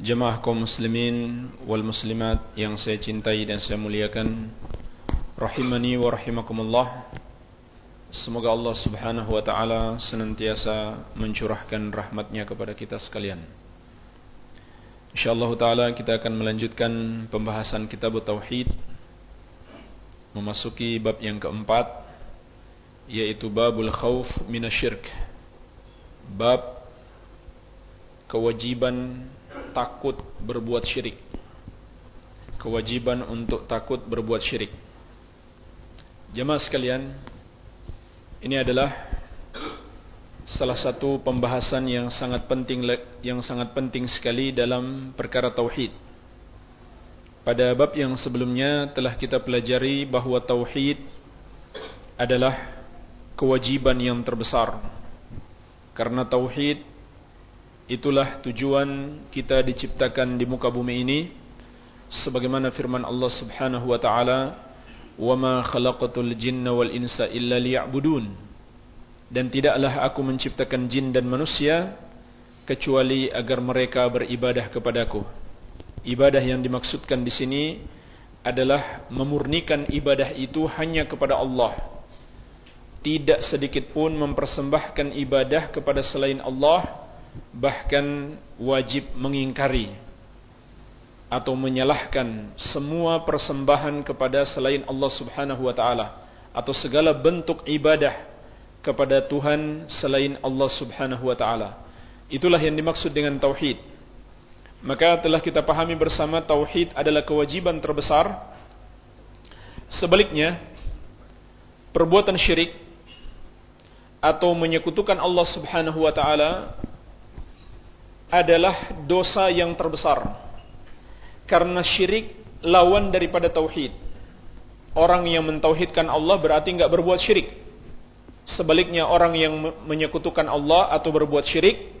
Jemaah kaum muslimin wal muslimat yang saya cintai dan saya muliakan Rahimani wa rahimakumullah. Semoga Allah subhanahu wa ta'ala senantiasa mencurahkan rahmatnya kepada kita sekalian. InsyaAllah ta'ala kita akan melanjutkan pembahasan kitab Tauhid Memasuki bab yang keempat Yaitu babul khawf minasyirk. Bab kewajiban takut berbuat syirik. Kewajiban untuk takut berbuat syirik. Jemaah sekalian, ini adalah salah satu pembahasan yang sangat penting yang sangat penting sekali dalam perkara tauhid. Pada bab yang sebelumnya telah kita pelajari bahawa tauhid adalah kewajiban yang terbesar. Karena tauhid Itulah tujuan kita diciptakan di muka bumi ini. Sebagaimana firman Allah Subhanahu wa taala wa ma khalaqatul jinna wal insa illa liya'budun. Dan tidaklah aku menciptakan jin dan manusia kecuali agar mereka beribadah kepadaku. Ibadah yang dimaksudkan di sini adalah memurnikan ibadah itu hanya kepada Allah. Tidak sedikit pun mempersembahkan ibadah kepada selain Allah bahkan wajib mengingkari atau menyalahkan semua persembahan kepada selain Allah Subhanahu wa taala atau segala bentuk ibadah kepada Tuhan selain Allah Subhanahu wa taala. Itulah yang dimaksud dengan tauhid. Maka telah kita pahami bersama tauhid adalah kewajiban terbesar. Sebaliknya, perbuatan syirik atau menyekutukan Allah Subhanahu wa taala adalah dosa yang terbesar. Karena syirik lawan daripada tauhid. Orang yang mentauhidkan Allah berarti enggak berbuat syirik. Sebaliknya orang yang menyekutukan Allah atau berbuat syirik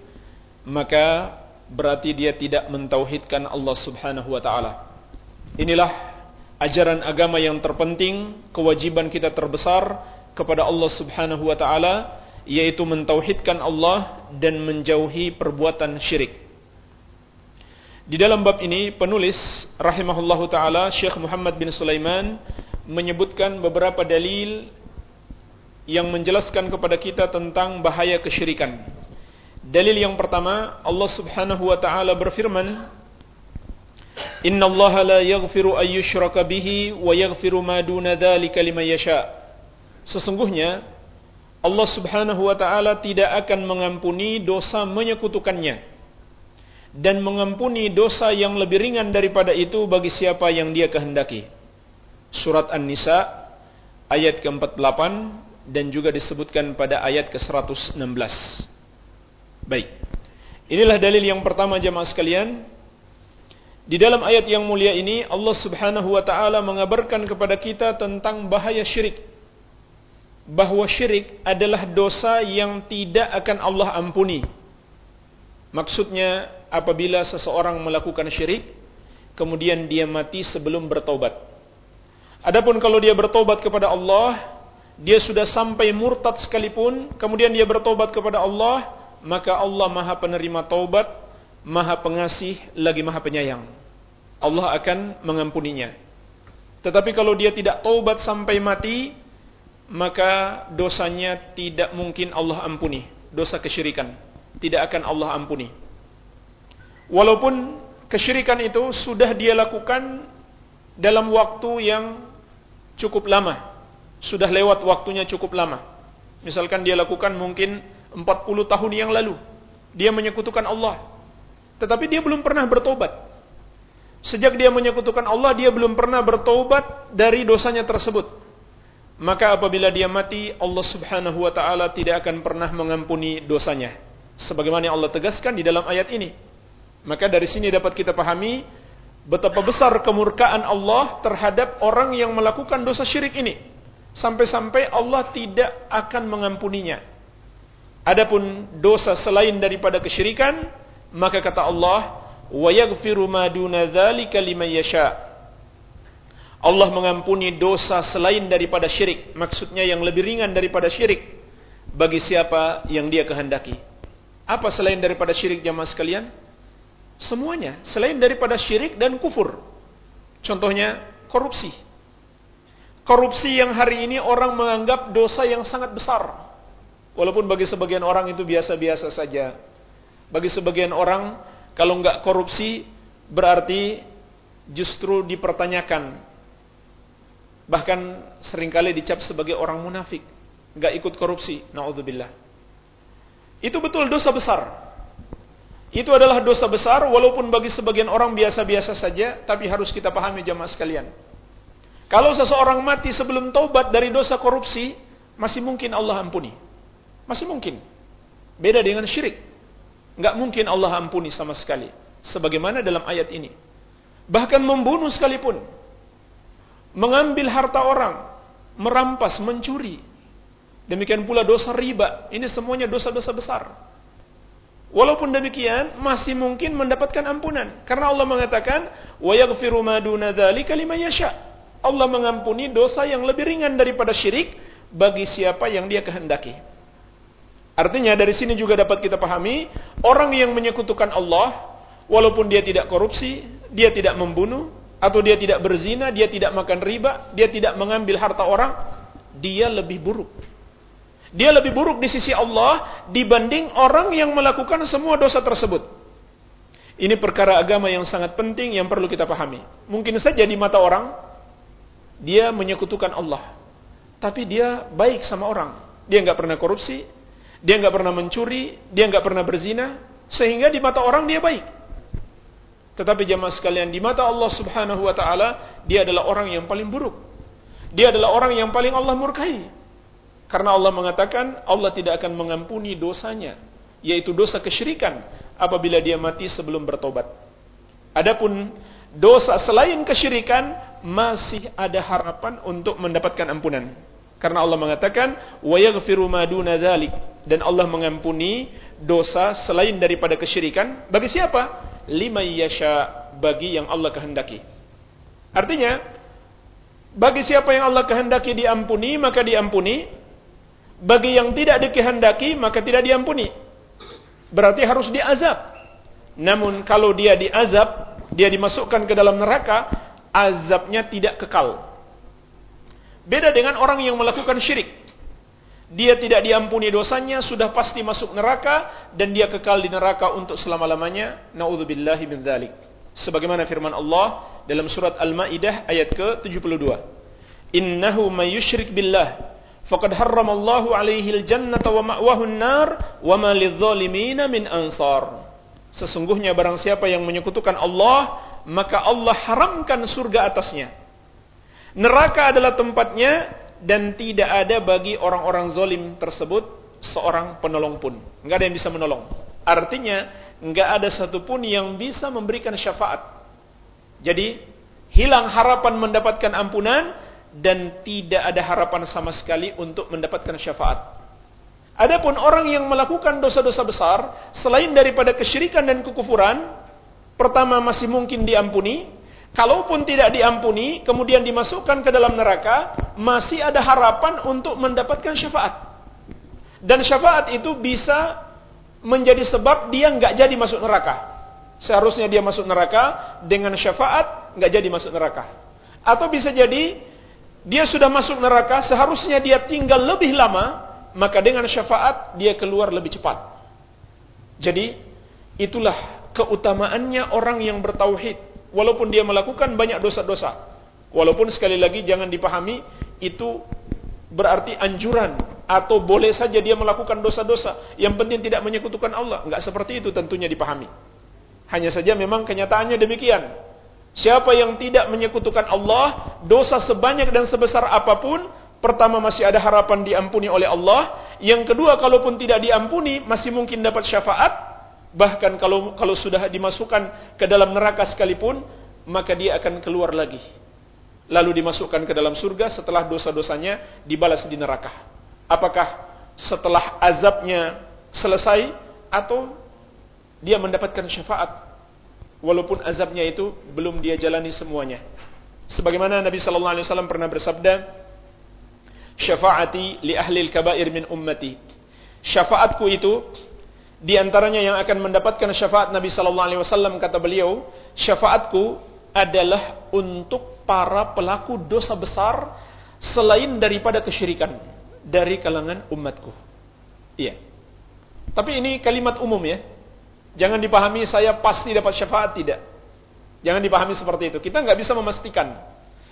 maka berarti dia tidak mentauhidkan Allah Subhanahu wa taala. Inilah ajaran agama yang terpenting, kewajiban kita terbesar kepada Allah Subhanahu wa taala yaitu mentauhidkan Allah dan menjauhi perbuatan syirik. Di dalam bab ini penulis rahimahullahu taala Syekh Muhammad bin Sulaiman menyebutkan beberapa dalil yang menjelaskan kepada kita tentang bahaya kesyirikan. Dalil yang pertama Allah Subhanahu wa taala berfirman Inna Allah la yaghfiru ayyushraka bihi wa yaghfiru ma duna dzalika liman yasha. Sesungguhnya Allah subhanahu wa ta'ala tidak akan mengampuni dosa menyekutukannya dan mengampuni dosa yang lebih ringan daripada itu bagi siapa yang dia kehendaki. Surat An-Nisa ayat ke-48 dan juga disebutkan pada ayat ke-116. Baik. Inilah dalil yang pertama jemaah sekalian. Di dalam ayat yang mulia ini Allah Subhanahu wa taala mengabarkan kepada kita tentang bahaya syirik bahawa syirik adalah dosa yang tidak akan Allah ampuni. Maksudnya apabila seseorang melakukan syirik kemudian dia mati sebelum bertobat. Adapun kalau dia bertobat kepada Allah, dia sudah sampai murtad sekalipun, kemudian dia bertobat kepada Allah, maka Allah Maha penerima taubat, Maha pengasih lagi Maha penyayang. Allah akan mengampuninya. Tetapi kalau dia tidak taubat sampai mati, maka dosanya tidak mungkin Allah ampuni. Dosa kesyirikan tidak akan Allah ampuni. Walaupun kesyirikan itu sudah dia lakukan dalam waktu yang cukup lama. Sudah lewat waktunya cukup lama. Misalkan dia lakukan mungkin 40 tahun yang lalu. Dia menyekutukan Allah. Tetapi dia belum pernah bertobat. Sejak dia menyekutukan Allah, dia belum pernah bertobat dari dosanya tersebut maka apabila dia mati Allah Subhanahu wa taala tidak akan pernah mengampuni dosanya sebagaimana yang Allah tegaskan di dalam ayat ini maka dari sini dapat kita pahami betapa besar kemurkaan Allah terhadap orang yang melakukan dosa syirik ini. Sampai-sampai Allah tidak akan mengampuninya. Adapun dosa selain daripada kesyirikan, maka kata Allah, "Wa ma duna dzalika liman yasha." Allah mengampuni dosa selain daripada syirik, maksudnya yang lebih ringan daripada syirik bagi siapa yang dia kehendaki. Apa selain daripada syirik jamaah sekalian? Semuanya, selain daripada syirik dan kufur. Contohnya korupsi. Korupsi yang hari ini orang menganggap dosa yang sangat besar. Walaupun bagi sebagian orang itu biasa-biasa saja. Bagi sebagian orang, kalau enggak korupsi, berarti justru dipertanyakan. Bahkan sering kali dicap sebagai orang munafik. Enggak ikut korupsi. Na'udzubillah. Itu betul dosa besar. Itu adalah dosa besar walaupun bagi sebagian orang biasa-biasa saja. Tapi harus kita pahami jamaah sekalian. Kalau seseorang mati sebelum taubat dari dosa korupsi, masih mungkin Allah ampuni. Masih mungkin. Beda dengan syirik. Enggak mungkin Allah ampuni sama sekali. Sebagaimana dalam ayat ini. Bahkan membunuh sekalipun Mengambil harta orang. Merampas, mencuri. Demikian pula dosa riba. Ini semuanya dosa-dosa besar. Walaupun demikian, masih mungkin mendapatkan ampunan. Karena Allah mengatakan, وَيَغْفِرُ مَا دُونَ ذَلِكَ لِمَنْ يَشَاءُ Allah mengampuni dosa yang lebih ringan daripada syirik bagi siapa yang dia kehendaki. Artinya dari sini juga dapat kita pahami, orang yang menyekutukan Allah, walaupun dia tidak korupsi, dia tidak membunuh, atau dia tidak berzina, dia tidak makan riba, dia tidak mengambil harta orang, dia lebih buruk. Dia lebih buruk di sisi Allah dibanding orang yang melakukan semua dosa tersebut. Ini perkara agama yang sangat penting yang perlu kita pahami. Mungkin saja di mata orang, dia menyekutukan Allah. Tapi dia baik sama orang. Dia nggak pernah korupsi, dia nggak pernah mencuri, dia nggak pernah berzina, sehingga di mata orang dia baik. Tetapi jamaah sekalian, di mata Allah Subhanahu wa taala, dia adalah orang yang paling buruk. Dia adalah orang yang paling Allah murkai. Karena Allah mengatakan Allah tidak akan mengampuni dosanya, yaitu dosa kesyirikan apabila dia mati sebelum bertobat. Adapun dosa selain kesyirikan masih ada harapan untuk mendapatkan ampunan. Karena Allah mengatakan wa yaghfiru ma duna dzalik dan Allah mengampuni dosa selain daripada kesyirikan bagi siapa? Lima yasha bagi yang Allah kehendaki. Artinya bagi siapa yang Allah kehendaki diampuni maka diampuni bagi yang tidak dikehendaki maka tidak diampuni. Berarti harus diazab. Namun kalau dia diazab, dia dimasukkan ke dalam neraka, azabnya tidak kekal. Beda dengan orang yang melakukan syirik. Dia tidak diampuni dosanya, sudah pasti masuk neraka dan dia kekal di neraka untuk selama-lamanya. Nauzubillahi min dzalik. Sebagaimana firman Allah dalam surat Al-Maidah ayat ke-72. Innahu may yusyrik billah faqad harramallahu alaihi al-jannata wa ma'wahu an-nar wa ma lidh-dhalimin min ansar. Sesungguhnya barang siapa yang menyekutukan Allah, maka Allah haramkan surga atasnya Neraka adalah tempatnya dan tidak ada bagi orang-orang zolim tersebut seorang penolong pun. Enggak ada yang bisa menolong. Artinya, enggak ada satupun yang bisa memberikan syafaat. Jadi, hilang harapan mendapatkan ampunan dan tidak ada harapan sama sekali untuk mendapatkan syafaat. Adapun orang yang melakukan dosa-dosa besar selain daripada kesyirikan dan kekufuran, pertama masih mungkin diampuni, Kalaupun tidak diampuni, kemudian dimasukkan ke dalam neraka, masih ada harapan untuk mendapatkan syafaat. Dan syafaat itu bisa menjadi sebab dia nggak jadi masuk neraka. Seharusnya dia masuk neraka dengan syafaat nggak jadi masuk neraka. Atau bisa jadi dia sudah masuk neraka, seharusnya dia tinggal lebih lama, maka dengan syafaat dia keluar lebih cepat. Jadi itulah keutamaannya orang yang bertauhid walaupun dia melakukan banyak dosa-dosa. Walaupun sekali lagi jangan dipahami itu berarti anjuran atau boleh saja dia melakukan dosa-dosa. Yang penting tidak menyekutukan Allah. Enggak seperti itu tentunya dipahami. Hanya saja memang kenyataannya demikian. Siapa yang tidak menyekutukan Allah, dosa sebanyak dan sebesar apa pun, pertama masih ada harapan diampuni oleh Allah. Yang kedua, kalaupun tidak diampuni, masih mungkin dapat syafaat. Bahkan kalau kalau sudah dimasukkan ke dalam neraka sekalipun, maka dia akan keluar lagi. Lalu dimasukkan ke dalam surga setelah dosa-dosanya dibalas di neraka. Apakah setelah azabnya selesai atau dia mendapatkan syafaat walaupun azabnya itu belum dia jalani semuanya. Sebagaimana Nabi sallallahu alaihi wasallam pernah bersabda, "Syafaati li ahli al-kaba'ir min ummati." Syafaatku itu di antaranya yang akan mendapatkan syafaat Nabi sallallahu alaihi wasallam kata beliau, syafaatku adalah untuk para pelaku dosa besar selain daripada kesyirikan dari kalangan umatku. Iya. Tapi ini kalimat umum ya. Jangan dipahami saya pasti dapat syafaat tidak. Jangan dipahami seperti itu. Kita nggak bisa memastikan.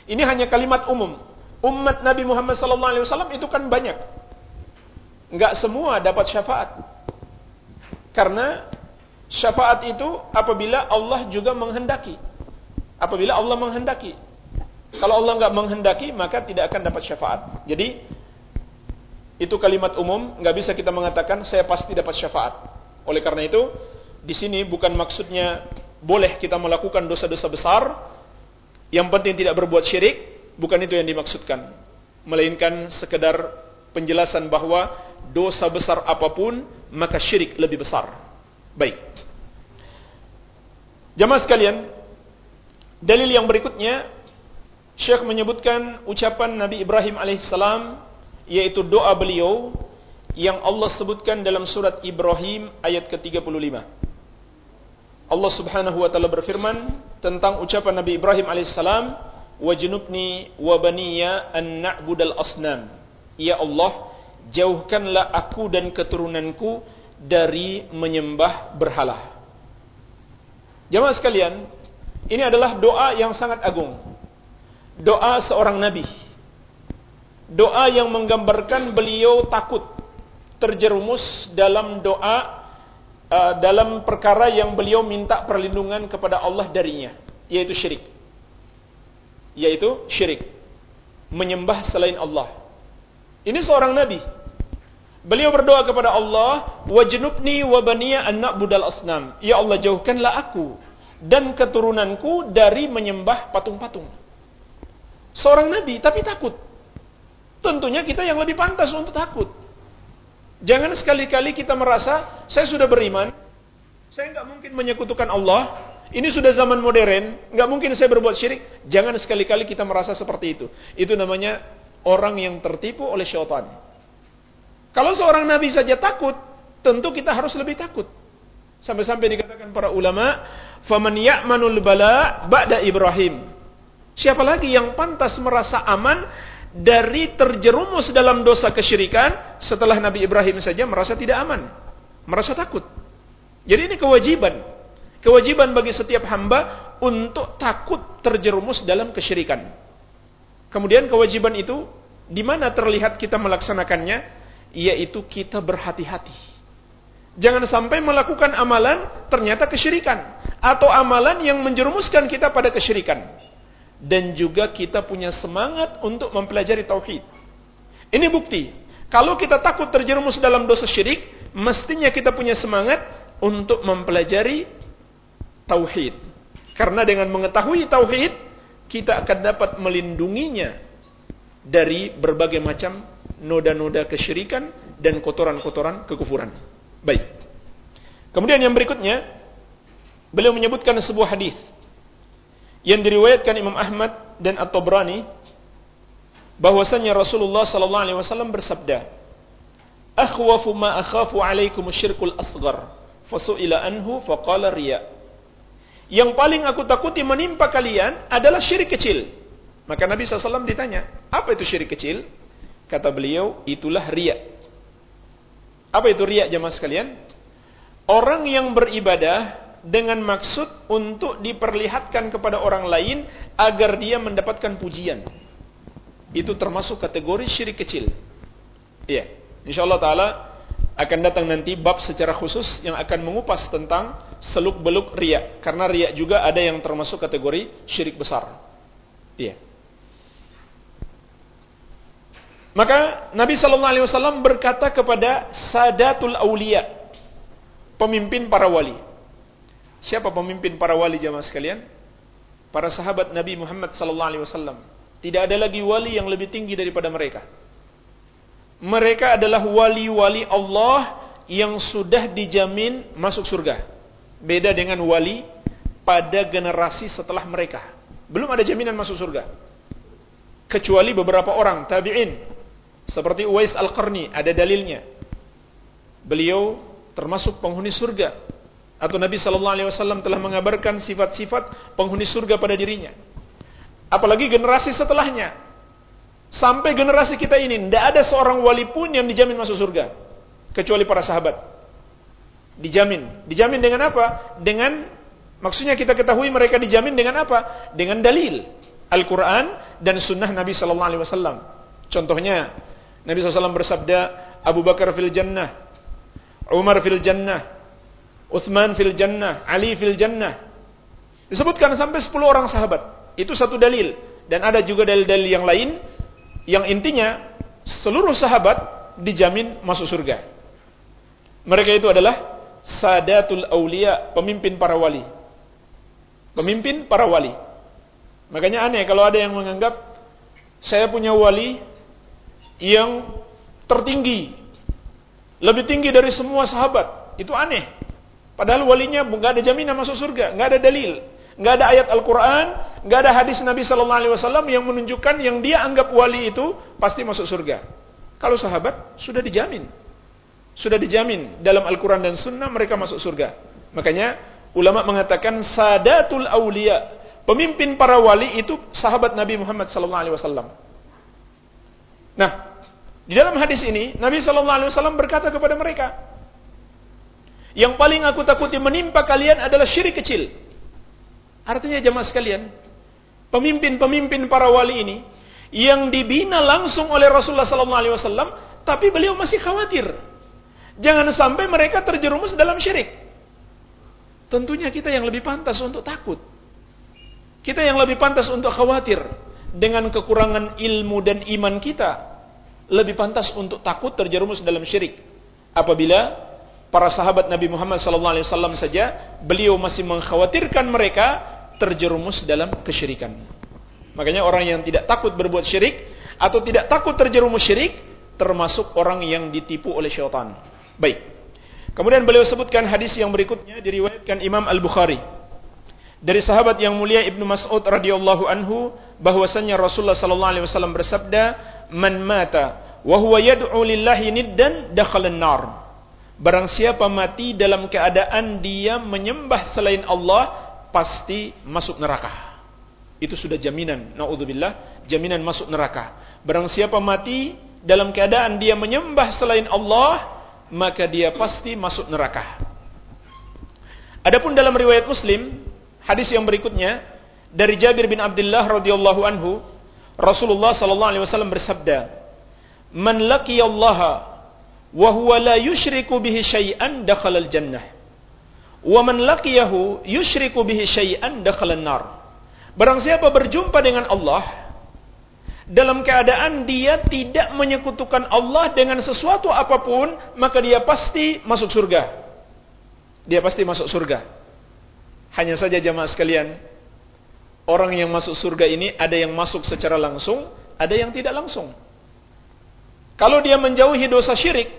Ini hanya kalimat umum. Umat Nabi Muhammad SAW itu kan banyak. Nggak semua dapat syafaat. Karena syafaat itu apabila Allah juga menghendaki. Apabila Allah menghendaki. Kalau Allah nggak menghendaki maka tidak akan dapat syafaat. Jadi itu kalimat umum, nggak bisa kita mengatakan saya pasti dapat syafaat. Oleh karena itu, di sini bukan maksudnya boleh kita melakukan dosa-dosa besar, yang penting tidak berbuat syirik, bukan itu yang dimaksudkan. Melainkan sekedar penjelasan bahwa dosa besar apapun, maka syirik lebih besar. Baik. Jamaah sekalian, dalil yang berikutnya, Syekh menyebutkan ucapan Nabi Ibrahim alaihissalam, yaitu doa beliau yang Allah sebutkan dalam surat Ibrahim ayat ke-35. Allah Subhanahu wa taala berfirman tentang ucapan Nabi Ibrahim alaihissalam, "Wajnubni wa baniya an na'budal asnam." Ya Allah, jauhkanlah aku dan keturunanku dari menyembah berhala. Jemaah sekalian, ini adalah doa yang sangat agung. Doa seorang nabi. Doa yang menggambarkan beliau takut terjerumus dalam doa uh, dalam perkara yang beliau minta perlindungan kepada Allah darinya, yaitu syirik. Yaitu syirik. Menyembah selain Allah. Ini seorang nabi. Beliau berdoa kepada Allah, "Wajnubni wa baniya an na'budal asnam." Ya Allah, jauhkanlah aku dan keturunanku dari menyembah patung-patung. Seorang nabi tapi takut. Tentunya kita yang lebih pantas untuk takut. Jangan sekali-kali kita merasa saya sudah beriman, saya nggak mungkin menyekutukan Allah. Ini sudah zaman modern, nggak mungkin saya berbuat syirik. Jangan sekali-kali kita merasa seperti itu. Itu namanya orang yang tertipu oleh syaitan. Kalau seorang nabi saja takut, tentu kita harus lebih takut. Sampai-sampai dikatakan para ulama, "Faman ya'manul bala ba'da Ibrahim." Siapa lagi yang pantas merasa aman dari terjerumus dalam dosa kesyirikan setelah Nabi Ibrahim saja merasa tidak aman, merasa takut. Jadi ini kewajiban, kewajiban bagi setiap hamba untuk takut terjerumus dalam kesyirikan. Kemudian kewajiban itu di mana terlihat kita melaksanakannya, yaitu kita berhati-hati. Jangan sampai melakukan amalan ternyata kesyirikan atau amalan yang menjerumuskan kita pada kesyirikan dan juga kita punya semangat untuk mempelajari tauhid. Ini bukti. Kalau kita takut terjerumus dalam dosa syirik, mestinya kita punya semangat untuk mempelajari tauhid. Karena dengan mengetahui tauhid, kita akan dapat melindunginya dari berbagai macam noda-noda kesyirikan dan kotoran-kotoran kekufuran. Baik. Kemudian yang berikutnya, beliau menyebutkan sebuah hadis yang diriwayatkan Imam Ahmad dan At-Tabrani bahwasanya Rasulullah sallallahu alaihi wasallam bersabda akhwafu ma akhafu alaikum syirkul asghar fasuila anhu faqala riya yang paling aku takuti menimpa kalian adalah syirik kecil maka Nabi SAW ditanya apa itu syirik kecil kata beliau itulah riya apa itu riya jemaah sekalian orang yang beribadah dengan maksud untuk diperlihatkan kepada orang lain agar dia mendapatkan pujian. Itu termasuk kategori syirik kecil. Iya. Insyaallah taala akan datang nanti bab secara khusus yang akan mengupas tentang seluk-beluk riya karena riya juga ada yang termasuk kategori syirik besar. Iya. Maka Nabi sallallahu alaihi wasallam berkata kepada sadatul aulia, pemimpin para wali. Siapa pemimpin para wali jamaah sekalian? para sahabat Nabi Muhammad sallallahu alaihi wasallam. Tidak ada lagi wali yang lebih tinggi daripada mereka. Mereka adalah wali-wali Allah yang sudah dijamin masuk surga. Beda dengan wali pada generasi setelah mereka. Belum ada jaminan masuk surga. Kecuali beberapa orang tabi'in seperti Uwais Al-Qarni ada dalilnya. Beliau termasuk penghuni surga atau Nabi sallallahu alaihi wasallam telah mengabarkan sifat-sifat penghuni surga pada dirinya. Apalagi generasi setelahnya. Sampai generasi kita ini tidak ada seorang wali pun yang dijamin masuk surga kecuali para sahabat. Dijamin. Dijamin dengan apa? Dengan maksudnya kita ketahui mereka dijamin dengan apa? Dengan dalil Al-Qur'an dan sunnah Nabi wasallam. Contohnya Nabi SAW bersabda, Abu Bakar fil jannah, Umar fil jannah, Uthman fil jannah, Ali fil jannah. Disebutkan sampai 10 orang sahabat. Itu satu dalil. Dan ada juga dalil-dalil yang lain yang intinya seluruh sahabat dijamin masuk surga. Mereka itu adalah sadatul aulia, pemimpin para wali. Pemimpin para wali. Makanya aneh kalau ada yang menganggap saya punya wali yang tertinggi, lebih tinggi dari semua sahabat. Itu aneh. Padahal walinya nggak ada jaminan masuk surga, nggak ada dalil, nggak ada ayat Al-Quran, nggak ada hadis Nabi Sallallahu Alaihi Wasallam yang menunjukkan yang dia anggap wali itu pasti masuk surga. Kalau sahabat sudah dijamin, sudah dijamin dalam Al-Quran dan Sunnah mereka masuk surga. Makanya ulama mengatakan sadatul aulia, pemimpin para wali itu sahabat Nabi Muhammad Sallallahu Alaihi Wasallam. Nah, di dalam hadis ini, Nabi Shallallahu Alaihi Wasallam berkata kepada mereka, yang paling aku takuti menimpa kalian adalah syirik kecil. Artinya jemaah sekalian, pemimpin-pemimpin para wali ini yang dibina langsung oleh Rasulullah Sallallahu Alaihi Wasallam, tapi beliau masih khawatir. Jangan sampai mereka terjerumus dalam syirik. Tentunya kita yang lebih pantas untuk takut. Kita yang lebih pantas untuk khawatir dengan kekurangan ilmu dan iman kita lebih pantas untuk takut terjerumus dalam syirik. Apabila para sahabat Nabi Muhammad SAW saja beliau masih mengkhawatirkan mereka terjerumus dalam kesyirikan. Makanya orang yang tidak takut berbuat syirik atau tidak takut terjerumus syirik termasuk orang yang ditipu oleh syaitan. Baik. Kemudian beliau sebutkan hadis yang berikutnya diriwayatkan Imam Al-Bukhari dari sahabat yang mulia Ibnu Mas'ud radhiyallahu anhu bahwasanya Rasulullah sallallahu alaihi wasallam bersabda man mata wa huwa yad'u lillahi niddan dakhala nar Barang siapa mati dalam keadaan dia menyembah selain Allah pasti masuk neraka. Itu sudah jaminan, naudzubillah, jaminan masuk neraka. Barang siapa mati dalam keadaan dia menyembah selain Allah, maka dia pasti masuk neraka. Adapun dalam riwayat Muslim, hadis yang berikutnya dari Jabir bin Abdullah radhiyallahu anhu, Rasulullah sallallahu alaihi wasallam bersabda, "Man laqiyallaha wa huwa la yusyriku bihi syai'an dakhala al-jannah. Wa man laqiyahu yusyriku bihi syai'an dakhala an-nar." Barang siapa berjumpa dengan Allah dalam keadaan dia tidak menyekutukan Allah dengan sesuatu apapun, maka dia pasti masuk surga. Dia pasti masuk surga. Hanya saja jamaah sekalian, orang yang masuk surga ini ada yang masuk secara langsung, ada yang tidak langsung. Kalau dia menjauhi dosa syirik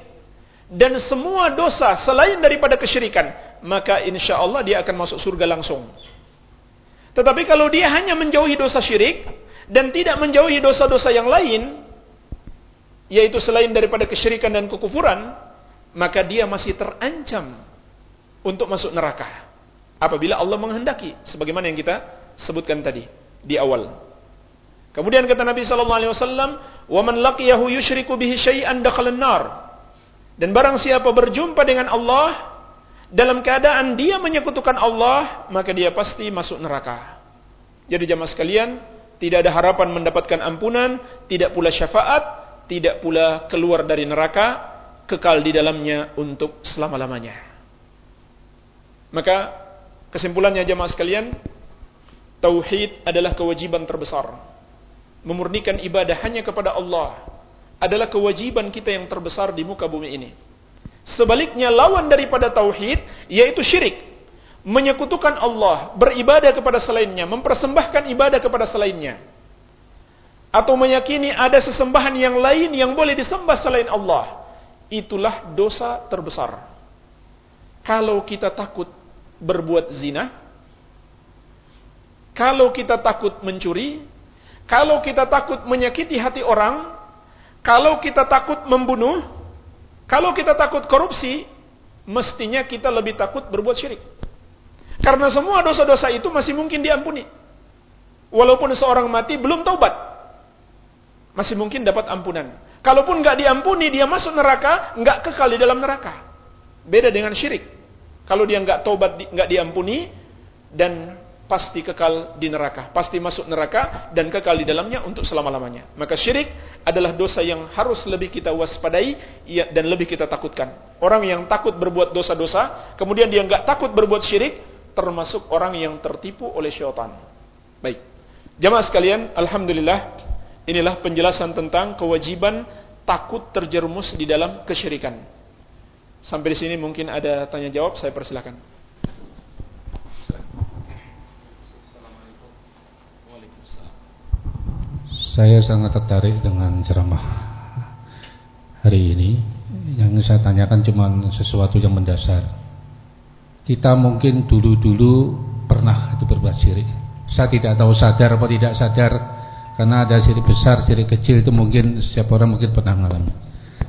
dan semua dosa selain daripada kesyirikan, maka insya Allah dia akan masuk surga langsung. Tetapi kalau dia hanya menjauhi dosa syirik dan tidak menjauhi dosa-dosa yang lain, yaitu selain daripada kesyirikan dan kekufuran, maka dia masih terancam untuk masuk neraka. Apabila Allah menghendaki, sebagaimana yang kita sebutkan tadi di awal. Kemudian kata Nabi sallallahu alaihi wasallam, "Wa man laqiyahu yusyriku bihi syai'an dakhala nar." Dan barang siapa berjumpa dengan Allah dalam keadaan dia menyekutukan Allah, maka dia pasti masuk neraka. Jadi jamaah sekalian, tidak ada harapan mendapatkan ampunan, tidak pula syafaat, tidak pula keluar dari neraka, kekal di dalamnya untuk selama-lamanya. Maka kesimpulannya jamaah sekalian, Tauhid adalah kewajiban terbesar. Memurnikan ibadah hanya kepada Allah adalah kewajiban kita yang terbesar di muka bumi ini. Sebaliknya lawan daripada tauhid yaitu syirik. menyekutukan Allah, beribadah kepada selainnya, mempersembahkan ibadah kepada selainnya, atau meyakini ada sesembahan yang lain yang boleh disembah selain Allah, itulah dosa terbesar. Kalau kita takut berbuat zina, kalau kita takut mencuri, kalau kita takut menyakiti hati orang, kalau kita takut membunuh, kalau kita takut korupsi, mestinya kita lebih takut berbuat syirik. Karena semua dosa-dosa itu masih mungkin diampuni. Walaupun seorang mati belum taubat masih mungkin dapat ampunan. Kalaupun nggak diampuni, dia masuk neraka, nggak kekal di dalam neraka. Beda dengan syirik. Kalau dia nggak tobat, nggak diampuni, dan pasti kekal di neraka, pasti masuk neraka dan kekal di dalamnya untuk selama-lamanya. Maka syirik adalah dosa yang harus lebih kita waspadai dan lebih kita takutkan. Orang yang takut berbuat dosa-dosa, kemudian dia nggak takut berbuat syirik, termasuk orang yang tertipu oleh syaitan. Baik. Jamaah sekalian, alhamdulillah Inilah penjelasan tentang kewajiban takut terjerumus di dalam kesyirikan. Sampai di sini mungkin ada tanya jawab, saya persilakan. Saya sangat tertarik dengan ceramah hari ini. Yang saya tanyakan cuma sesuatu yang mendasar. Kita mungkin dulu-dulu pernah itu berbuat syirik. Saya tidak tahu sadar atau tidak sadar karena ada syirik besar, syirik kecil itu mungkin setiap orang mungkin pernah mengalami.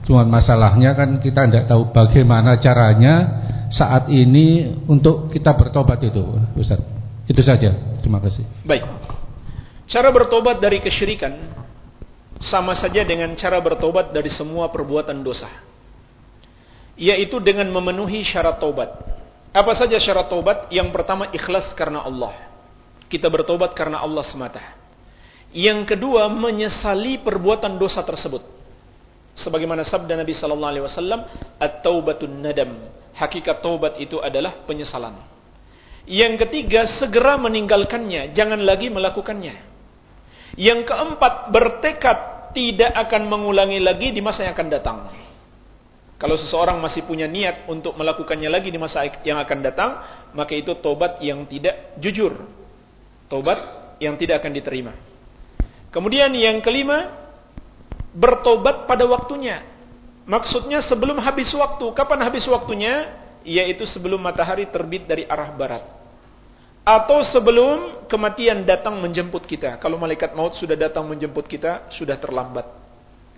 Cuma masalahnya kan kita tidak tahu bagaimana caranya saat ini untuk kita bertobat itu, Ustaz. Itu saja. Terima kasih. Baik. Cara bertobat dari kesyirikan sama saja dengan cara bertobat dari semua perbuatan dosa. Yaitu dengan memenuhi syarat tobat. Apa saja syarat tobat? Yang pertama ikhlas karena Allah. Kita bertobat karena Allah semata. Yang kedua, menyesali perbuatan dosa tersebut. Sebagaimana sabda Nabi sallallahu alaihi wasallam, "At-taubatun nadam." Hakikat taubat itu adalah penyesalan. Yang ketiga, segera meninggalkannya, jangan lagi melakukannya. Yang keempat, bertekad tidak akan mengulangi lagi di masa yang akan datang. Kalau seseorang masih punya niat untuk melakukannya lagi di masa yang akan datang, maka itu tobat yang tidak jujur. Tobat yang tidak akan diterima. Kemudian yang kelima, bertobat pada waktunya. Maksudnya sebelum habis waktu. Kapan habis waktunya? Yaitu sebelum matahari terbit dari arah barat. Atau sebelum kematian datang menjemput kita. Kalau malaikat maut sudah datang menjemput kita, sudah terlambat.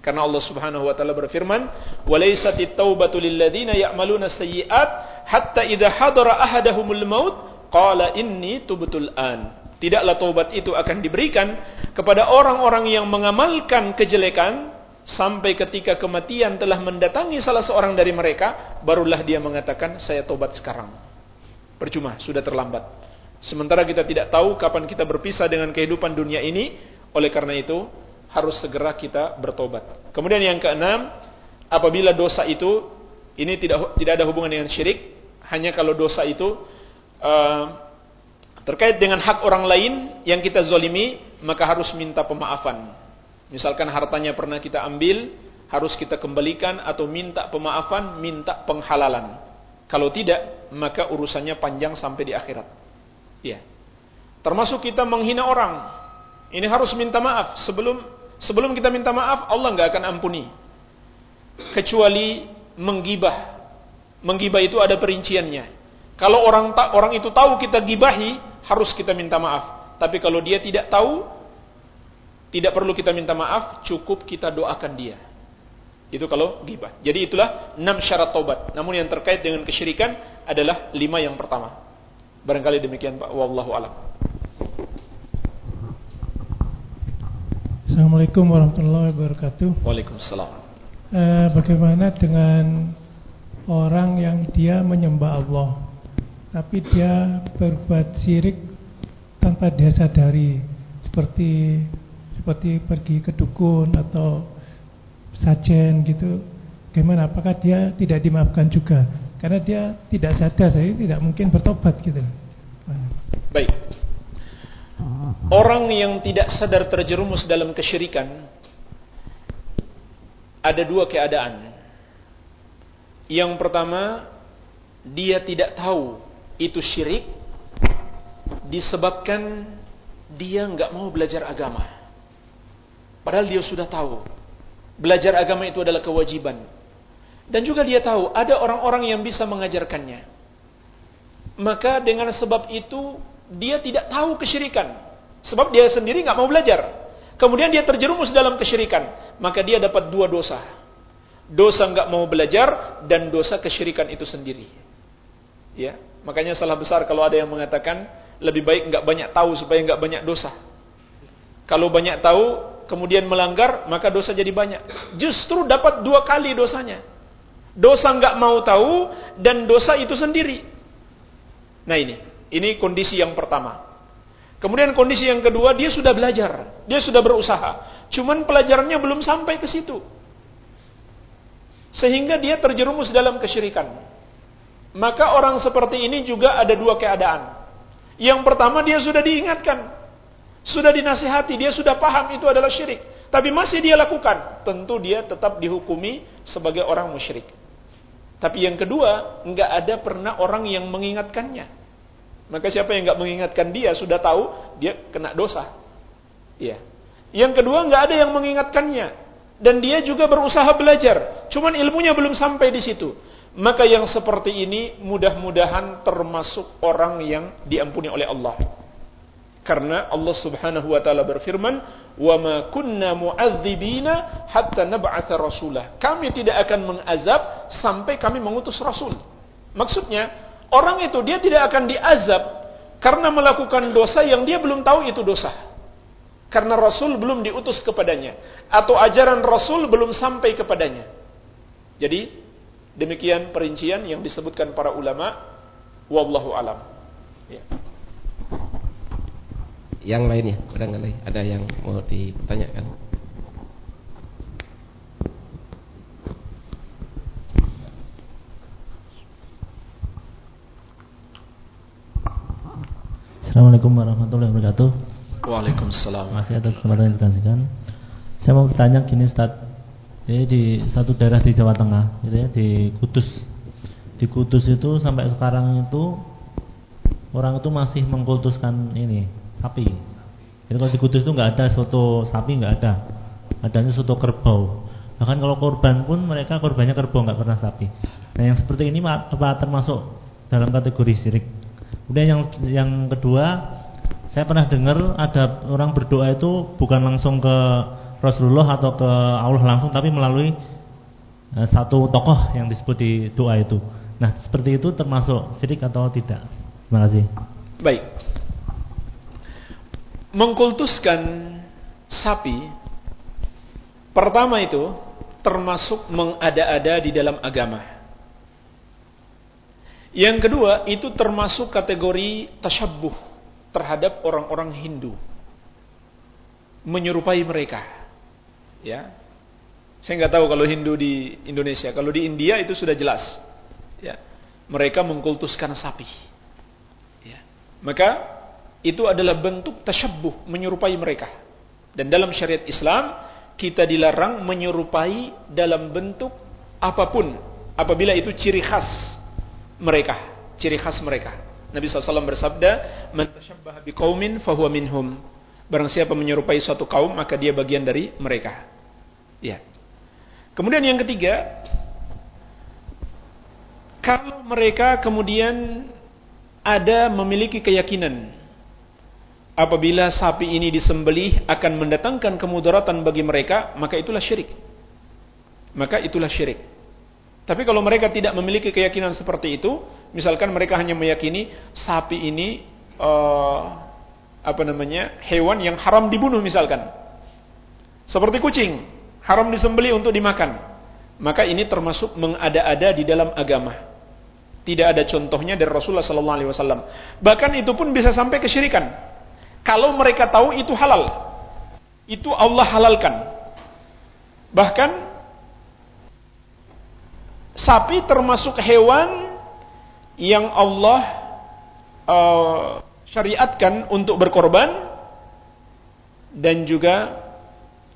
Karena Allah Subhanahu wa taala berfirman, "Walaisatit taubatu lil ladzina ya'maluna sayyi'at hatta idza hadara ahadahumul maut qala inni tubtul an." Tidaklah taubat itu akan diberikan kepada orang-orang yang mengamalkan kejelekan sampai ketika kematian telah mendatangi salah seorang dari mereka, barulah dia mengatakan saya tobat sekarang. Percuma, sudah terlambat. Sementara kita tidak tahu kapan kita berpisah dengan kehidupan dunia ini, oleh karena itu harus segera kita bertobat. Kemudian yang keenam, apabila dosa itu ini tidak tidak ada hubungan dengan syirik, hanya kalau dosa itu uh, Terkait dengan hak orang lain yang kita zolimi, maka harus minta pemaafan. Misalkan hartanya pernah kita ambil, harus kita kembalikan atau minta pemaafan, minta penghalalan. Kalau tidak, maka urusannya panjang sampai di akhirat. Ya. Termasuk kita menghina orang. Ini harus minta maaf. Sebelum sebelum kita minta maaf, Allah nggak akan ampuni. Kecuali menggibah. Menggibah itu ada perinciannya. Kalau orang tak orang itu tahu kita gibahi, harus kita minta maaf. Tapi kalau dia tidak tahu, tidak perlu kita minta maaf, cukup kita doakan dia. Itu kalau gibah. Jadi itulah enam syarat taubat. Namun yang terkait dengan kesyirikan adalah lima yang pertama. Barangkali demikian Pak. Wallahu alam. Assalamualaikum warahmatullahi wabarakatuh. Waalaikumsalam. Eh, bagaimana dengan orang yang dia menyembah Allah tapi dia berbuat syirik tanpa dia sadari seperti seperti pergi ke dukun atau sajen gitu gimana apakah dia tidak dimaafkan juga karena dia tidak sadar saya tidak mungkin bertobat gitu baik orang yang tidak sadar terjerumus dalam kesyirikan ada dua keadaan yang pertama dia tidak tahu itu syirik disebabkan dia nggak mau belajar agama. Padahal dia sudah tahu belajar agama itu adalah kewajiban. Dan juga dia tahu ada orang-orang yang bisa mengajarkannya. Maka dengan sebab itu dia tidak tahu kesyirikan. Sebab dia sendiri nggak mau belajar. Kemudian dia terjerumus dalam kesyirikan. Maka dia dapat dua dosa. Dosa nggak mau belajar dan dosa kesyirikan itu sendiri. Ya, makanya salah besar kalau ada yang mengatakan lebih baik nggak banyak tahu supaya nggak banyak dosa. Kalau banyak tahu kemudian melanggar maka dosa jadi banyak. Justru dapat dua kali dosanya. Dosa nggak mau tahu dan dosa itu sendiri. Nah ini, ini kondisi yang pertama. Kemudian kondisi yang kedua, dia sudah belajar, dia sudah berusaha. Cuman pelajarannya belum sampai ke situ. Sehingga dia terjerumus dalam kesyirikan. Maka orang seperti ini juga ada dua keadaan. Yang pertama dia sudah diingatkan, sudah dinasihati, dia sudah paham itu adalah syirik. Tapi masih dia lakukan, tentu dia tetap dihukumi sebagai orang musyrik. Tapi yang kedua, nggak ada pernah orang yang mengingatkannya. Maka siapa yang nggak mengingatkan dia sudah tahu dia kena dosa. Iya. Yang kedua nggak ada yang mengingatkannya dan dia juga berusaha belajar. Cuman ilmunya belum sampai di situ. Maka yang seperti ini mudah-mudahan termasuk orang yang diampuni oleh Allah. Karena Allah Subhanahu wa taala berfirman, "Wa ma kunna mu'adzibina hatta nab'atha rasulah." Kami tidak akan mengazab sampai kami mengutus rasul. Maksudnya, Orang itu dia tidak akan diazab karena melakukan dosa yang dia belum tahu itu dosa. Karena Rasul belum diutus kepadanya atau ajaran Rasul belum sampai kepadanya. Jadi demikian perincian yang disebutkan para ulama wallahu alam. Ya. Yang lainnya, barangkali ada yang mau ditanyakan. Assalamualaikum warahmatullahi wabarakatuh. Waalaikumsalam. Masih atas kesempatan yang dikasihkan. Saya mau bertanya gini Ustaz. Jadi di satu daerah di Jawa Tengah, gitu ya, di Kudus. Di Kudus itu sampai sekarang itu orang itu masih mengkultuskan ini sapi. Jadi kalau di Kudus itu nggak ada soto sapi nggak ada, adanya soto kerbau. Bahkan kalau korban pun mereka korbannya kerbau nggak pernah sapi. Nah yang seperti ini apa termasuk dalam kategori syirik? Kemudian yang yang kedua, saya pernah dengar ada orang berdoa itu bukan langsung ke Rasulullah atau ke Allah langsung, tapi melalui uh, satu tokoh yang disebut di doa itu. Nah, seperti itu termasuk syirik atau tidak? Terima kasih. Baik. Mengkultuskan sapi pertama itu termasuk mengada-ada di dalam agama. Yang kedua, itu termasuk kategori tasyabuh terhadap orang-orang Hindu. Menyerupai mereka. Ya. Saya nggak tahu kalau Hindu di Indonesia. Kalau di India itu sudah jelas. Ya. Mereka mengkultuskan sapi. Ya. Maka itu adalah bentuk tasyabuh menyerupai mereka. Dan dalam syariat Islam kita dilarang menyerupai dalam bentuk apa pun apabila itu ciri khas mereka, ciri khas mereka. Nabi SAW bersabda, "Man tashabbaha biqaumin fahuwa minhum." Barang siapa menyerupai suatu kaum, maka dia bagian dari mereka. Ya. Kemudian yang ketiga, kalau mereka kemudian ada memiliki keyakinan apabila sapi ini disembelih akan mendatangkan kemudaratan bagi mereka, maka itulah syirik. Maka itulah syirik. Tapi kalau mereka tidak memiliki keyakinan seperti itu, misalkan mereka hanya meyakini sapi ini uh, apa namanya hewan yang haram dibunuh misalkan, seperti kucing haram disembeli untuk dimakan, maka ini termasuk mengada-ada di dalam agama. Tidak ada contohnya dari Rasulullah Sallallahu Alaihi Wasallam. Bahkan itu pun bisa sampai kesyirikan. Kalau mereka tahu itu halal, itu Allah halalkan. Bahkan sapi termasuk hewan yang Allah uh, syariatkan untuk berkorban dan juga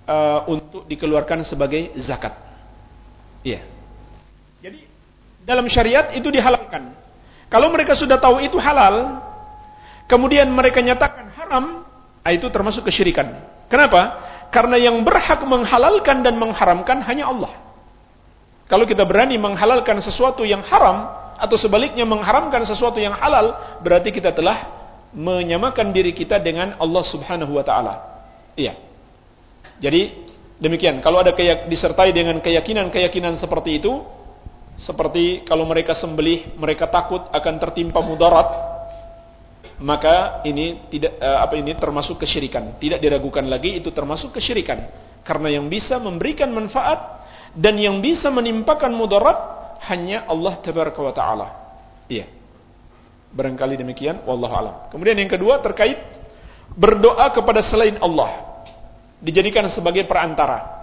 uh, untuk dikeluarkan sebagai zakat. Iya. Jadi dalam syariat itu dihalalkan. Kalau mereka sudah tahu itu halal, kemudian mereka nyatakan haram, ah, itu termasuk kesyirikan. Kenapa? Karena yang berhak menghalalkan dan mengharamkan hanya Allah. Kalau kita berani menghalalkan sesuatu yang haram atau sebaliknya mengharamkan sesuatu yang halal, berarti kita telah menyamakan diri kita dengan Allah Subhanahu wa taala. Iya. Jadi demikian, kalau ada kayak disertai dengan keyakinan-keyakinan seperti itu, seperti kalau mereka sembelih, mereka takut akan tertimpa mudarat, maka ini tidak uh, apa ini termasuk kesyirikan. Tidak diragukan lagi itu termasuk kesyirikan. Karena yang bisa memberikan manfaat dan yang bisa menimpakan mudarat hanya Allah tabaraka wa taala. Iya. Barangkali demikian wallahu alam. Kemudian yang kedua terkait berdoa kepada selain Allah dijadikan sebagai perantara.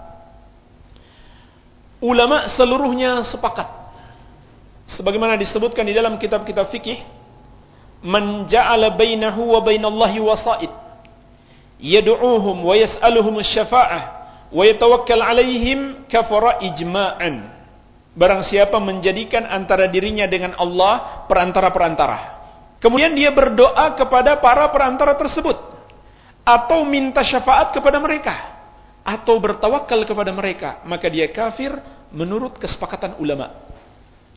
Ulama seluruhnya sepakat sebagaimana disebutkan di dalam kitab-kitab fikih man ja'ala bainahu wa bainallahi wasa'id. Yad'uuhum wa yas'aluhum asy-syafa'ah wa yatawakkal 'alaihim kafara ijma'an. Barang siapa menjadikan antara dirinya dengan Allah perantara-perantara. Kemudian dia berdoa kepada para perantara tersebut. Atau minta syafaat kepada mereka. Atau bertawakal kepada mereka. Maka dia kafir menurut kesepakatan ulama.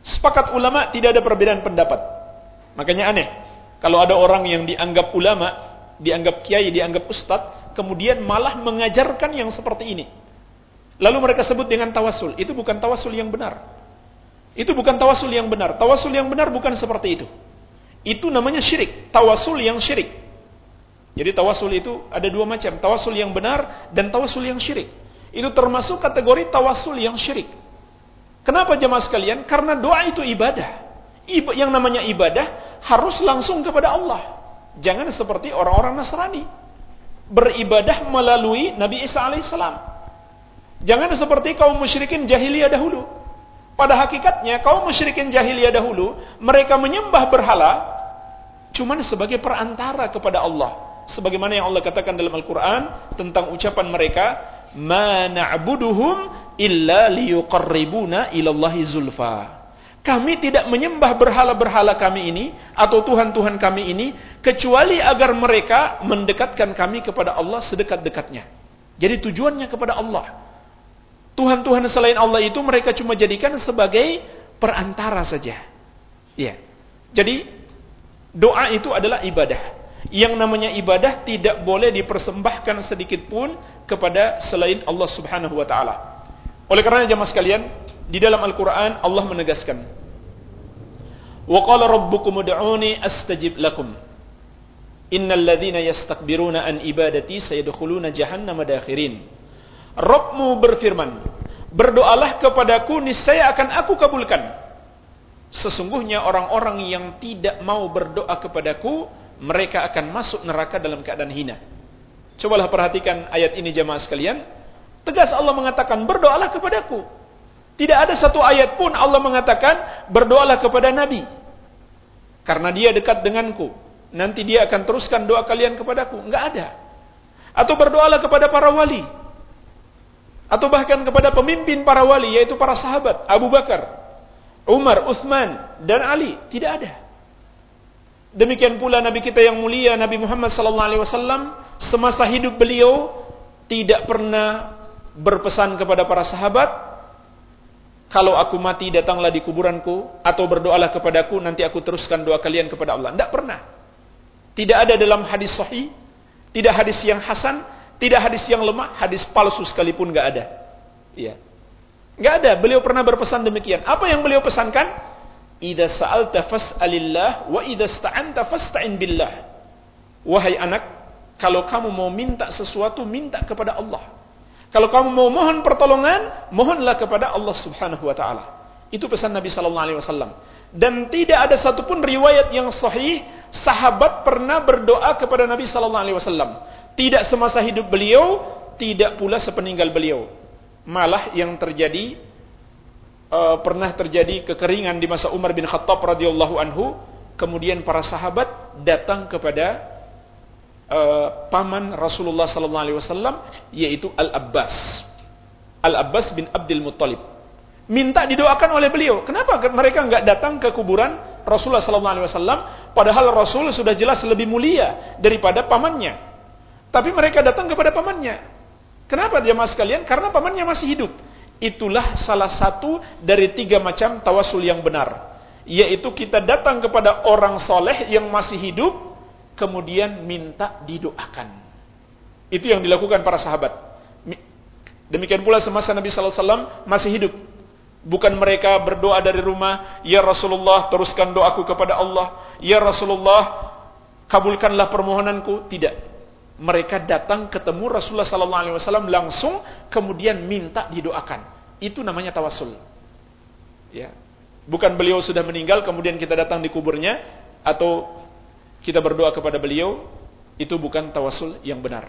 Sepakat ulama tidak ada perbedaan pendapat. Makanya aneh. Kalau ada orang yang dianggap ulama, dianggap kiai, dianggap ustad, kemudian malah mengajarkan yang seperti ini. Lalu mereka sebut dengan tawasul. Itu bukan tawasul yang benar. Itu bukan tawasul yang benar. Tawasul yang benar bukan seperti itu. Itu namanya syirik. Tawasul yang syirik. Jadi tawasul itu ada dua macam. Tawasul yang benar dan tawasul yang syirik. Itu termasuk kategori tawasul yang syirik. Kenapa jemaah sekalian? Karena doa itu ibadah. Yang namanya ibadah harus langsung kepada Allah. Jangan seperti orang-orang Nasrani. Beribadah melalui Nabi Isa alaihissalam. Jangan seperti kaum musyrikin jahiliyah dahulu. Pada hakikatnya kaum musyrikin jahiliyah dahulu mereka menyembah berhala cuman sebagai perantara kepada Allah. Sebagaimana yang Allah katakan dalam Al-Quran tentang ucapan mereka, ma na'buduhum illa liyuqarribuna ilallahi zulfa. Kami tidak menyembah berhala-berhala kami ini atau tuhan-tuhan kami ini kecuali agar mereka mendekatkan kami kepada Allah sedekat-dekatnya. Jadi tujuannya kepada Allah. Tuhan-tuhan selain Allah itu mereka cuma jadikan sebagai perantara saja. Ya. Jadi doa itu adalah ibadah. Yang namanya ibadah tidak boleh dipersembahkan sedikit pun kepada selain Allah Subhanahu wa taala. Oleh karena jemaah sekalian, di dalam Al-Qur'an Allah menegaskan, "Wa qala rabbukum ud'uni astajib lakum." Innal ladzina yastakbiruna an ibadati sayadkhuluna jahannama dakhirin. Rabbmu berfirman, "Berdoalah kepadaku niscaya akan aku kabulkan." Sesungguhnya orang-orang yang tidak mau berdoa kepadaku, mereka akan masuk neraka dalam keadaan hina. Cobalah perhatikan ayat ini jemaah sekalian. Tegas Allah mengatakan, berdoalah kepadaku. Tidak ada satu ayat pun Allah mengatakan, berdoalah kepada Nabi. Karena dia dekat denganku. Nanti dia akan teruskan doa kalian kepadaku. Enggak ada. Atau berdoalah kepada para wali. Atau bahkan kepada pemimpin para wali, yaitu para sahabat. Abu Bakar, Umar, Uthman, dan Ali. Tidak ada. Demikian pula Nabi kita yang mulia, Nabi Muhammad SAW, semasa hidup beliau, tidak pernah berpesan kepada para sahabat, kalau aku mati datanglah di kuburanku atau berdoalah kepadaku nanti aku teruskan doa kalian kepada Allah. Tidak pernah. Tidak ada dalam hadis sahih, tidak hadis yang hasan, tidak hadis yang lemah, hadis palsu sekalipun nggak ada. Iya. Nggak ada. Beliau pernah berpesan demikian. Apa yang beliau pesankan? Ida sa'alta fas'alillah wa ida sta'anta fasta'in billah. Wahai anak, kalau kamu mau minta sesuatu, minta kepada Allah. Kalau kamu mau mohon pertolongan, mohonlah kepada Allah Subhanahu wa taala. Itu pesan Nabi sallallahu alaihi wasallam. Dan tidak ada satupun riwayat yang sahih sahabat pernah berdoa kepada Nabi sallallahu alaihi wasallam. Tidak semasa hidup beliau, tidak pula sepeninggal beliau. Malah yang terjadi uh, pernah terjadi kekeringan di masa Umar bin Khattab radhiyallahu anhu, kemudian para sahabat datang kepada uh, paman Rasulullah sallallahu alaihi wasallam yaitu Al-Abbas. Al-Abbas bin Abdul Muttalib. Minta didoakan oleh beliau. Kenapa mereka enggak datang ke kuburan Rasulullah sallallahu alaihi wasallam padahal Rasul sudah jelas lebih mulia daripada pamannya. Tapi mereka datang kepada pamannya. Kenapa jemaah sekalian? Karena pamannya masih hidup. Itulah salah satu dari tiga macam tawasul yang benar. Yaitu kita datang kepada orang soleh yang masih hidup, kemudian minta didoakan. Itu yang dilakukan para sahabat. Demikian pula semasa Nabi Sallallahu Alaihi Wasallam masih hidup. Bukan mereka berdoa dari rumah, Ya Rasulullah teruskan doaku kepada Allah. Ya Rasulullah kabulkanlah permohonanku. Tidak. Mereka datang ketemu Rasulullah Sallallahu Alaihi Wasallam langsung, kemudian minta didoakan. Itu namanya tawasul. Ya. Bukan beliau sudah meninggal, kemudian kita datang di kuburnya, atau kita berdoa kepada beliau, itu bukan tawasul yang benar.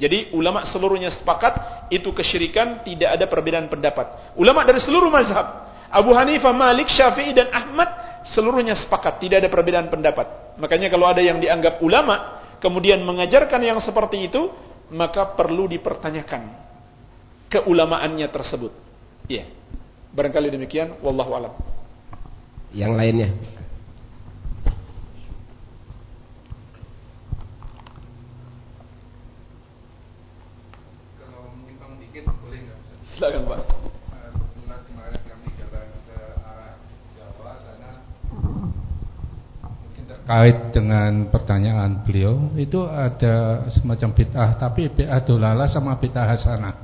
Jadi ulama seluruhnya sepakat itu kesyirikan tidak ada perbedaan pendapat. Ulama dari seluruh mazhab Abu Hanifah, Malik, Syafi'i dan Ahmad seluruhnya sepakat tidak ada perbedaan pendapat. Makanya kalau ada yang dianggap ulama kemudian mengajarkan yang seperti itu maka perlu dipertanyakan keulamaannya tersebut. Iya. Yeah. Barangkali demikian wallahu alam. Yang lainnya Silakan Pak. terkait dengan pertanyaan beliau itu ada semacam bid'ah tapi bid'ah dolala sama bid'ah hasanah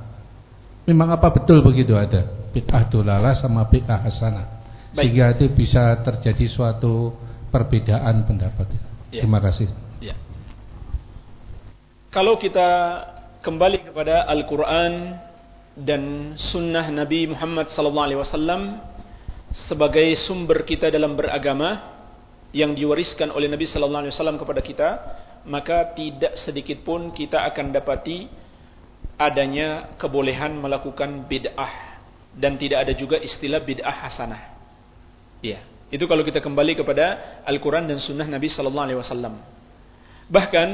memang apa betul begitu ada bid'ah dolala sama bid'ah hasanah Baik. sehingga itu bisa terjadi suatu perbedaan pendapat ya. terima kasih ya. kalau kita kembali kepada Al-Quran dan sunnah Nabi Muhammad sallallahu alaihi wasallam sebagai sumber kita dalam beragama yang diwariskan oleh Nabi sallallahu alaihi wasallam kepada kita, maka tidak sedikit pun kita akan dapati adanya kebolehan melakukan bid'ah dan tidak ada juga istilah bid'ah hasanah. Iya, itu kalau kita kembali kepada Al-Qur'an dan sunnah Nabi sallallahu alaihi wasallam. Bahkan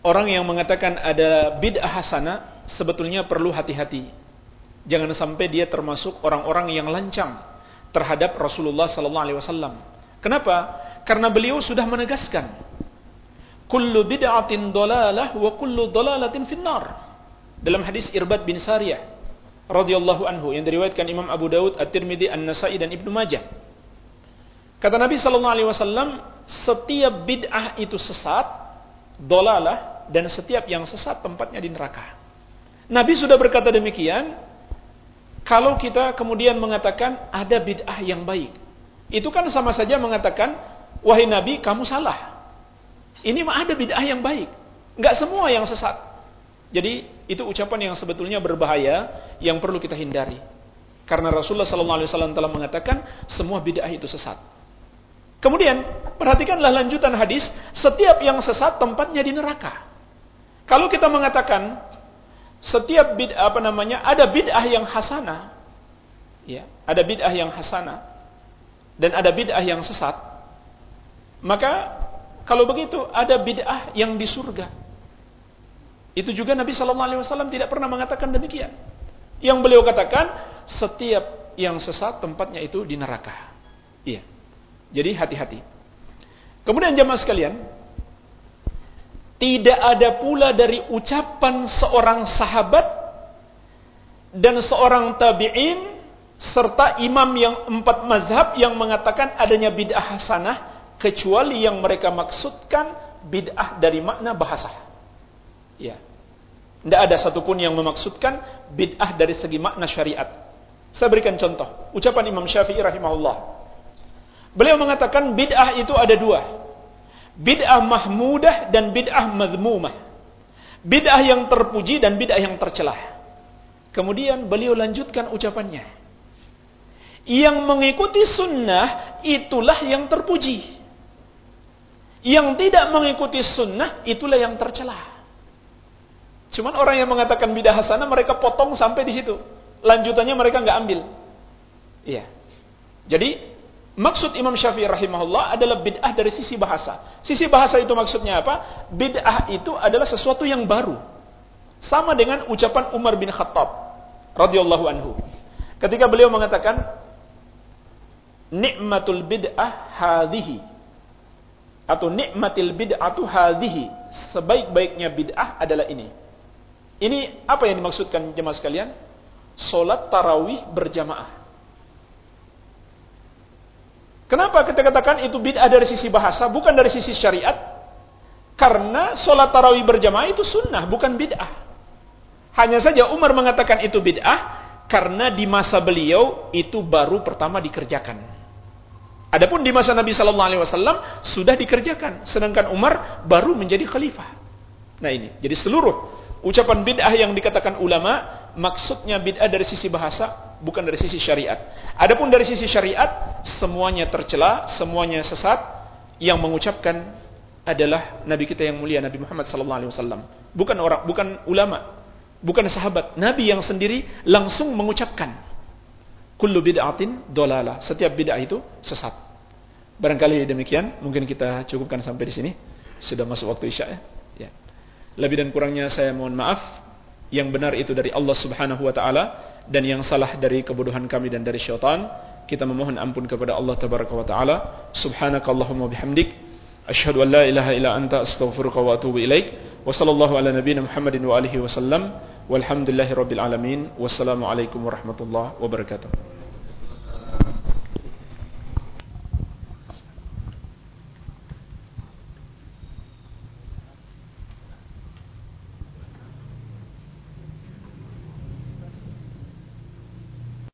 orang yang mengatakan ada bid'ah hasanah sebetulnya perlu hati-hati Jangan sampai dia termasuk orang-orang yang lancang terhadap Rasulullah sallallahu alaihi wasallam. Kenapa? Karena beliau sudah menegaskan kullu bid'atin dalalah wa kullu dalalatin finnar. Dalam hadis Irbad bin Sariyah radhiyallahu anhu yang diriwayatkan Imam Abu Daud, At-Tirmidzi, An-Nasa'i dan Ibnu Majah. Kata Nabi sallallahu alaihi wasallam, setiap bid'ah itu sesat, dolalah dan setiap yang sesat tempatnya di neraka. Nabi sudah berkata demikian, kalau kita kemudian mengatakan ada bid'ah yang baik, itu kan sama saja mengatakan, wahai Nabi, kamu salah. Ini mah ada bid'ah yang baik. Enggak semua yang sesat. Jadi itu ucapan yang sebetulnya berbahaya yang perlu kita hindari. Karena Rasulullah SAW telah mengatakan semua bid'ah itu sesat. Kemudian perhatikanlah lanjutan hadis, setiap yang sesat tempatnya di neraka. Kalau kita mengatakan setiap bid'ah apa namanya ada bid'ah yang hasanah. Ya ada bid'ah yang hasanah. Dan ada bid'ah yang sesat. Maka kalau begitu ada bid'ah yang di surga. Itu juga Nabi Shallallahu Alaihi Wasallam tidak pernah mengatakan demikian. Yang beliau katakan setiap yang sesat tempatnya itu di neraka. Iya. Jadi hati-hati. Kemudian jemaah sekalian tidak ada pula dari ucapan seorang sahabat dan seorang tabi'in serta imam yang empat mazhab yang mengatakan adanya bid'ah hasanah kecuali yang mereka maksudkan bid'ah dari makna bahasa. Ya. Tidak ada satupun yang memaksudkan bid'ah dari segi makna syariat. Saya berikan contoh. Ucapan Imam Syafi'i rahimahullah. Beliau mengatakan bid'ah itu ada dua bid'ah mahmudah dan bid'ah madmumah. Bid'ah yang terpuji dan bid'ah yang tercelah. Kemudian beliau lanjutkan ucapannya. Yang mengikuti sunnah itulah yang terpuji. Yang tidak mengikuti sunnah itulah yang tercelah. Cuman orang yang mengatakan bid'ah hasanah mereka potong sampai di situ. Lanjutannya mereka nggak ambil. Iya. Jadi Maksud Imam Syafi'i rahimahullah adalah bid'ah dari sisi bahasa. Sisi bahasa itu maksudnya apa? Bid'ah itu adalah sesuatu yang baru. Sama dengan ucapan Umar bin Khattab radhiyallahu anhu. Ketika beliau mengatakan nikmatul bid'ah hadhihi atau nikmatil bid'atu hadhihi sebaik-baiknya bid'ah adalah ini ini apa yang dimaksudkan jemaah sekalian salat tarawih berjamaah Kenapa kita katakan itu bid'ah dari sisi bahasa, bukan dari sisi syariat? Karena sholat tarawih berjamaah itu sunnah, bukan bid'ah. Hanya saja Umar mengatakan itu bid'ah, karena di masa beliau itu baru pertama dikerjakan. Adapun di masa Nabi Sallallahu Alaihi Wasallam sudah dikerjakan, sedangkan Umar baru menjadi khalifah. Nah ini, jadi seluruh ucapan bid'ah yang dikatakan ulama maksudnya bid'ah dari sisi bahasa, bukan dari sisi syariat. Adapun dari sisi syariat, semuanya tercela, semuanya sesat. Yang mengucapkan adalah Nabi kita yang mulia Nabi Muhammad sallallahu alaihi wasallam. Bukan orang, bukan ulama, bukan sahabat. Nabi yang sendiri langsung mengucapkan kullu bid'atin dolalah. Setiap bid'ah itu sesat. Barangkali demikian, mungkin kita cukupkan sampai di sini. Sudah masuk waktu Isya ya. ya. Lebih dan kurangnya saya mohon maaf. Yang benar itu dari Allah Subhanahu wa taala dan yang salah dari kebodohan kami dan dari syaitan. Kita memohon ampun kepada Allah Tabaraka wa taala. Subhanakallahumma bihamdik asyhadu an la ilaha illa anta astaghfiruka wa atubu ilaik. Wa sallallahu ala nabiyyina Muhammadin wa alihi wasallam. Walhamdulillahirabbil alamin. Wassalamu alaikum warahmatullahi wabarakatuh.